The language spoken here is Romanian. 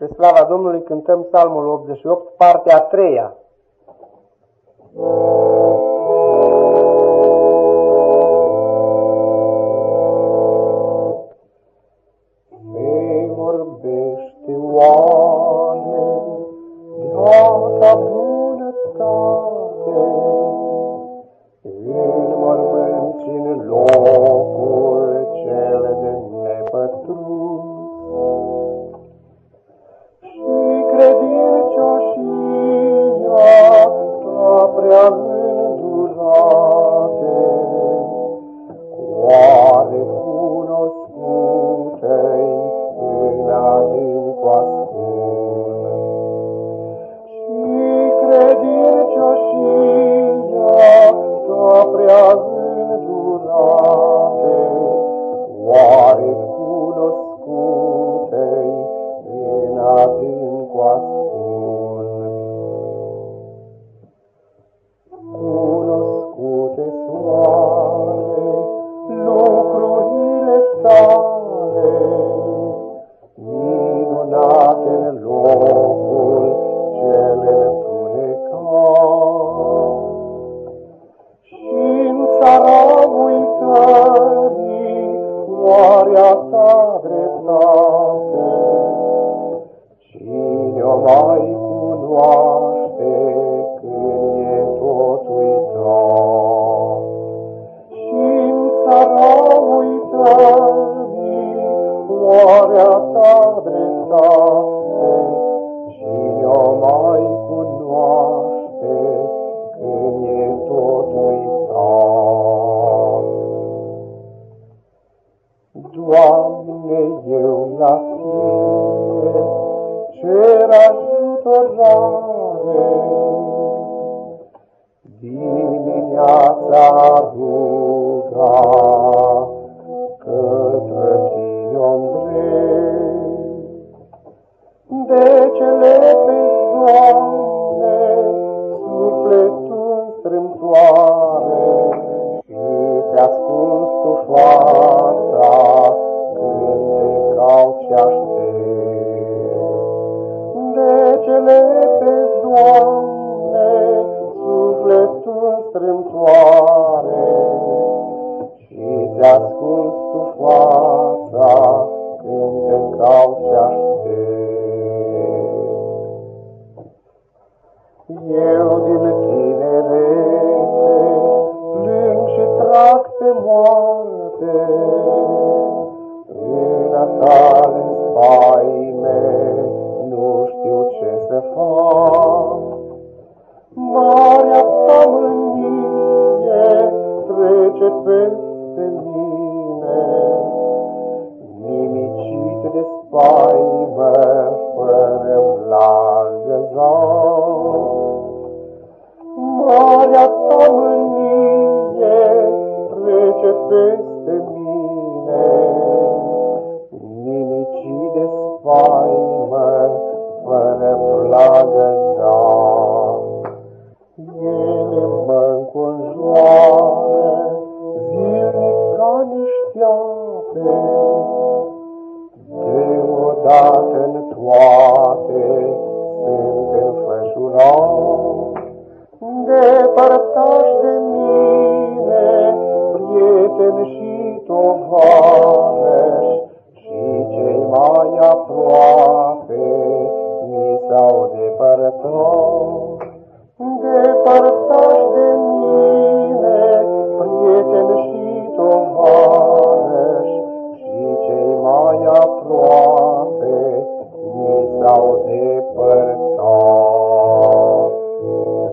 Spre slava Domnului cântăm psalmul 88, partea a treia. Oh. cara uitării, floarea ta dreptate. Doamne, eu la tine. Cer ajutor, moarte, Mâna tale spaime, nu știu ce să fac. Marea ta mânie trece peste mine, Nimicit de spaimă, peste mine, nimici de spaimă, fără plagă n-am. Ele mă înconjoară, zilnic ca niște ape, deodată-n toamnă, poganesz, și cei mai aproape.